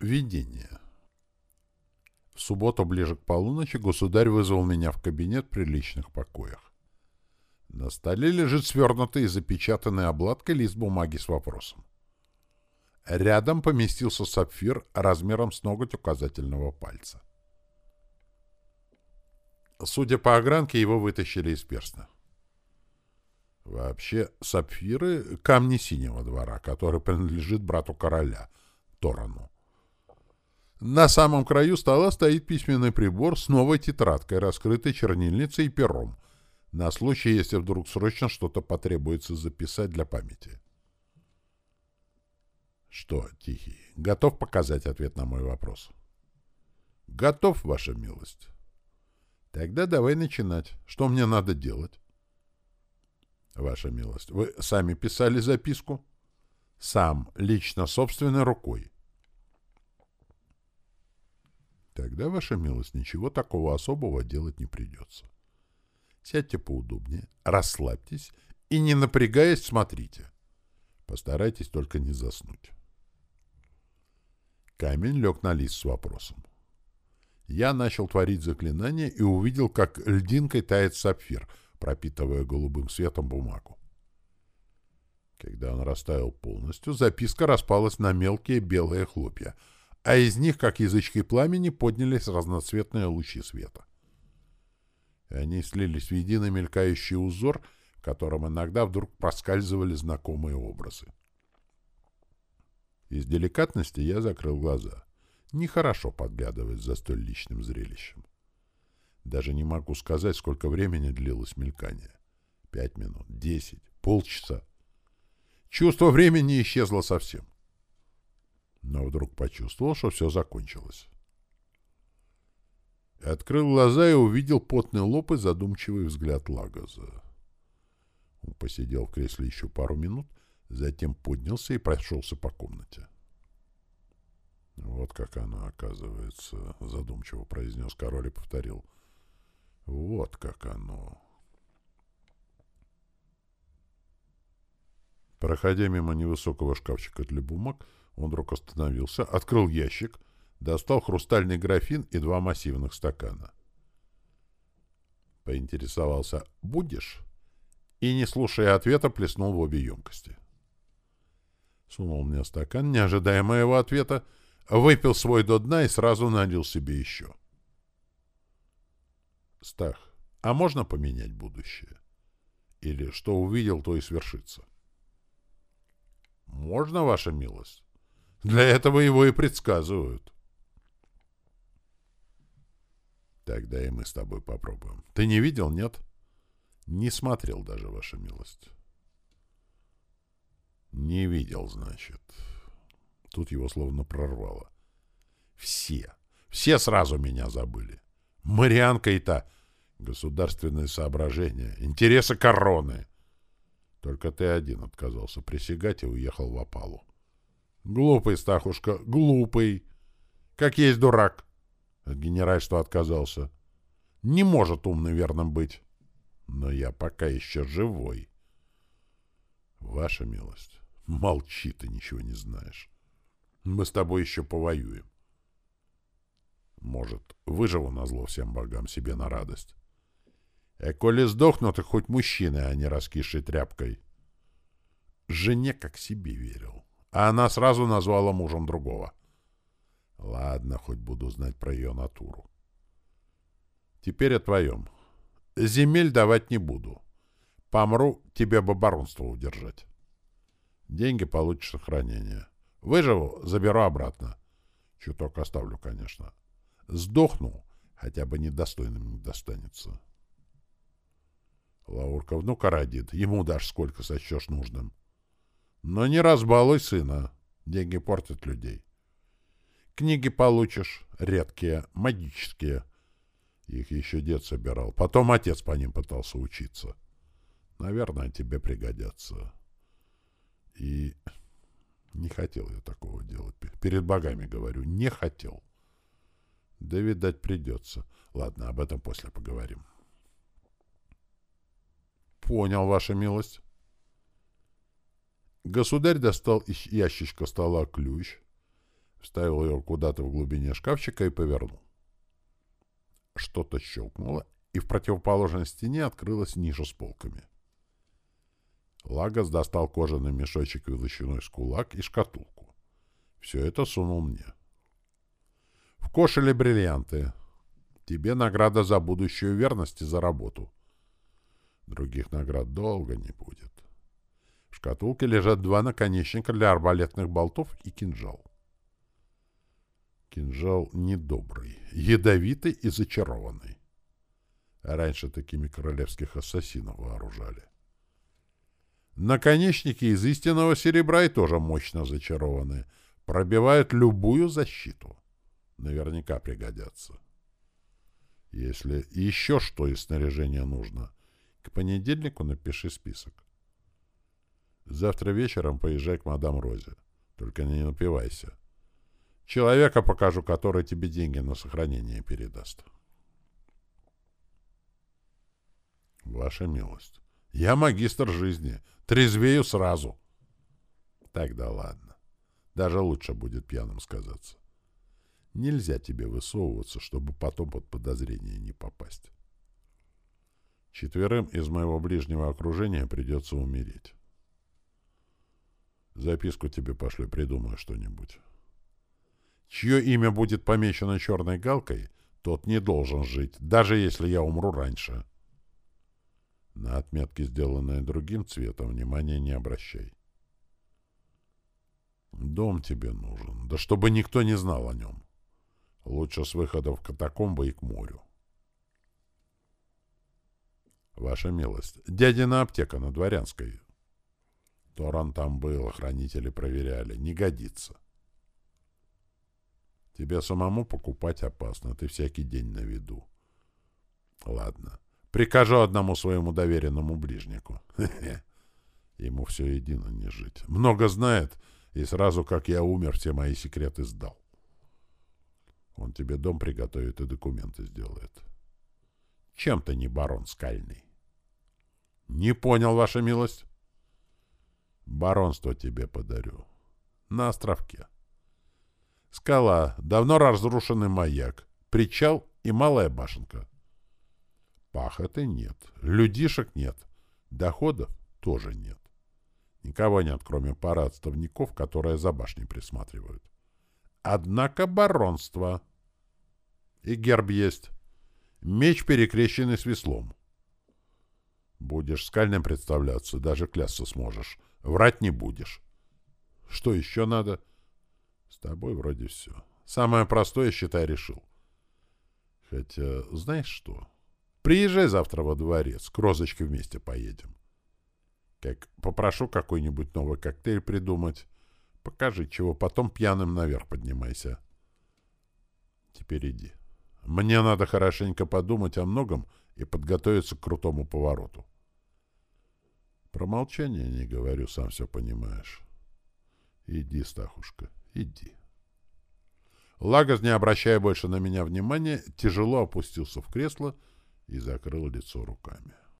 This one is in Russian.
Видение. В субботу ближе к полуночи государь вызвал меня в кабинет при личных покоях. На столе лежит свернутый и запечатанный обладкой лист бумаги с вопросом. Рядом поместился сапфир размером с ноготь указательного пальца. Судя по огранке, его вытащили из перстня. Вообще, сапфиры — камни синего двора, который принадлежит брату короля, Торану. На самом краю стола стоит письменный прибор с новой тетрадкой, раскрытой чернильницей и пером, на случай, если вдруг срочно что-то потребуется записать для памяти. Что, Тихий, готов показать ответ на мой вопрос? Готов, ваша милость. Тогда давай начинать. Что мне надо делать? Ваша милость, вы сами писали записку? Сам, лично, собственной рукой. Тогда, ваша милость, ничего такого особого делать не придется. Сядьте поудобнее, расслабьтесь и, не напрягаясь, смотрите. Постарайтесь только не заснуть. Камень лег на лист с вопросом. Я начал творить заклинание и увидел, как льдинкой тает сапфир, пропитывая голубым светом бумагу. Когда он растаял полностью, записка распалась на мелкие белые хлопья — а из них, как язычки пламени, поднялись разноцветные лучи света. Они слились в единый мелькающий узор, в котором иногда вдруг проскальзывали знакомые образы. Из деликатности я закрыл глаза. Нехорошо подглядывать за столь личным зрелищем. Даже не могу сказать, сколько времени длилось мелькание. Пять минут, десять, полчаса. Чувство времени исчезло совсем но вдруг почувствовал, что все закончилось. Открыл глаза и увидел потный лоб и задумчивый взгляд Лагоза. Он посидел в кресле еще пару минут, затем поднялся и прошелся по комнате. «Вот как оно, оказывается», — задумчиво произнес король и повторил. «Вот как оно». Проходя мимо невысокого шкафчика для бумаг, он вдруг остановился, открыл ящик, достал хрустальный графин и два массивных стакана. Поинтересовался «Будешь?» и, не слушая ответа, плеснул в обе емкости. Сунул мне стакан, не ожидая моего ответа, выпил свой до дна и сразу налил себе еще. Стах, а можно поменять будущее? Или что увидел, то и свершится? Можно, ваша милость? Для этого его и предсказывают. Тогда и мы с тобой попробуем. Ты не видел, нет? Не смотрел даже, ваша милость. Не видел, значит. Тут его словно прорвало. Все, все сразу меня забыли. Марианка и та. Государственные соображения, интересы короны. Только ты один отказался присягать и уехал в опалу. Глупый, Стахушка, глупый. Как есть дурак. От генеральства отказался. Не может умный верным быть. Но я пока еще живой. Ваша милость, молчи, ты ничего не знаешь. Мы с тобой еще повоюем. Может, выживу на зло всем богам себе на радость. А коли сдохну, ты хоть мужчина, а не раскисшей тряпкой. Жене как себе верил а она сразу назвала мужем другого. Ладно, хоть буду знать про ее натуру. Теперь о твоем. Земель давать не буду. Помру, тебе бы баронство удержать. Деньги получишь сохранение. Выживу, заберу обратно. Чуток оставлю, конечно. Сдохну, хотя бы недостойным не достанется. Лаурка внука родит, ему дашь сколько сочтешь нужным. Но не разбалуй сына. Деньги портят людей. Книги получишь, редкие, магические. Их еще дед собирал. Потом отец по ним пытался учиться. Наверное, тебе пригодятся. И не хотел я такого делать. Перед богами говорю, не хотел. Да, видать, придется. Ладно, об этом после поговорим. Понял, ваша милость. Государь достал из ящичка стола ключ, Вставил ее куда-то в глубине шкафчика и повернул. Что-то щелкнуло, и в противоположной стене открылась ниша с полками. Лагос достал кожаный мешочек величиной с кулак и шкатулку. Все это сунул мне. В кошеле бриллианты. Тебе награда за будущую верность и за работу. Других наград долго не будет. Шкатулке лежат два наконечника для арбалетных болтов и кинжал. Кинжал недобрый, ядовитый и зачарованный. Раньше такими королевских ассасинов вооружали. Наконечники из истинного серебра и тоже мощно зачарованы. Пробивают любую защиту. Наверняка пригодятся. Если еще что из снаряжения нужно, к понедельнику напиши список. Завтра вечером поезжай к мадам Розе. Только не напивайся. Человека покажу, который тебе деньги на сохранение передаст. Ваша милость. Я магистр жизни. Трезвею сразу. Тогда ладно. Даже лучше будет пьяным сказаться. Нельзя тебе высовываться, чтобы потом под подозрение не попасть. Четверым из моего ближнего окружения придется умереть. Записку тебе пошли, придумаю что-нибудь. Чье имя будет помечено черной галкой, тот не должен жить, даже если я умру раньше. На отметки, сделанные другим цветом, внимания не обращай. Дом тебе нужен, да чтобы никто не знал о нем. Лучше с выхода в катакомбы и к морю. Ваша милость, дядина аптека на Дворянской. Торан там был, охранители проверяли. Не годится. Тебе самому покупать опасно, ты всякий день на виду. Ладно. Прикажу одному своему доверенному ближнику. Ему все едино не жить. Много знает, и сразу, как я умер, все мои секреты сдал. Он тебе дом приготовит и документы сделает. Чем ты не барон скальный? Не понял, ваша милость. Баронство тебе подарю. На островке. Скала, давно разрушенный маяк, причал и малая башенка. Пахоты нет, людишек нет, доходов тоже нет. Никого нет, кроме пары отставников, которые за башней присматривают. Однако баронство. И герб есть. Меч, перекрещенный с веслом. Будешь скальным представляться, даже клясться сможешь. Врать не будешь. Что еще надо? С тобой вроде все. Самое простое, считай, решил. Хотя, знаешь что? Приезжай завтра во дворец, к розочке вместе поедем. Как попрошу какой-нибудь новый коктейль придумать. Покажи, чего потом пьяным наверх поднимайся. Теперь иди. Мне надо хорошенько подумать о многом и подготовиться к крутому повороту. Про молчание не говорю, сам все понимаешь. Иди, Стахушка, иди. Лагос, не обращая больше на меня внимания, тяжело опустился в кресло и закрыл лицо руками.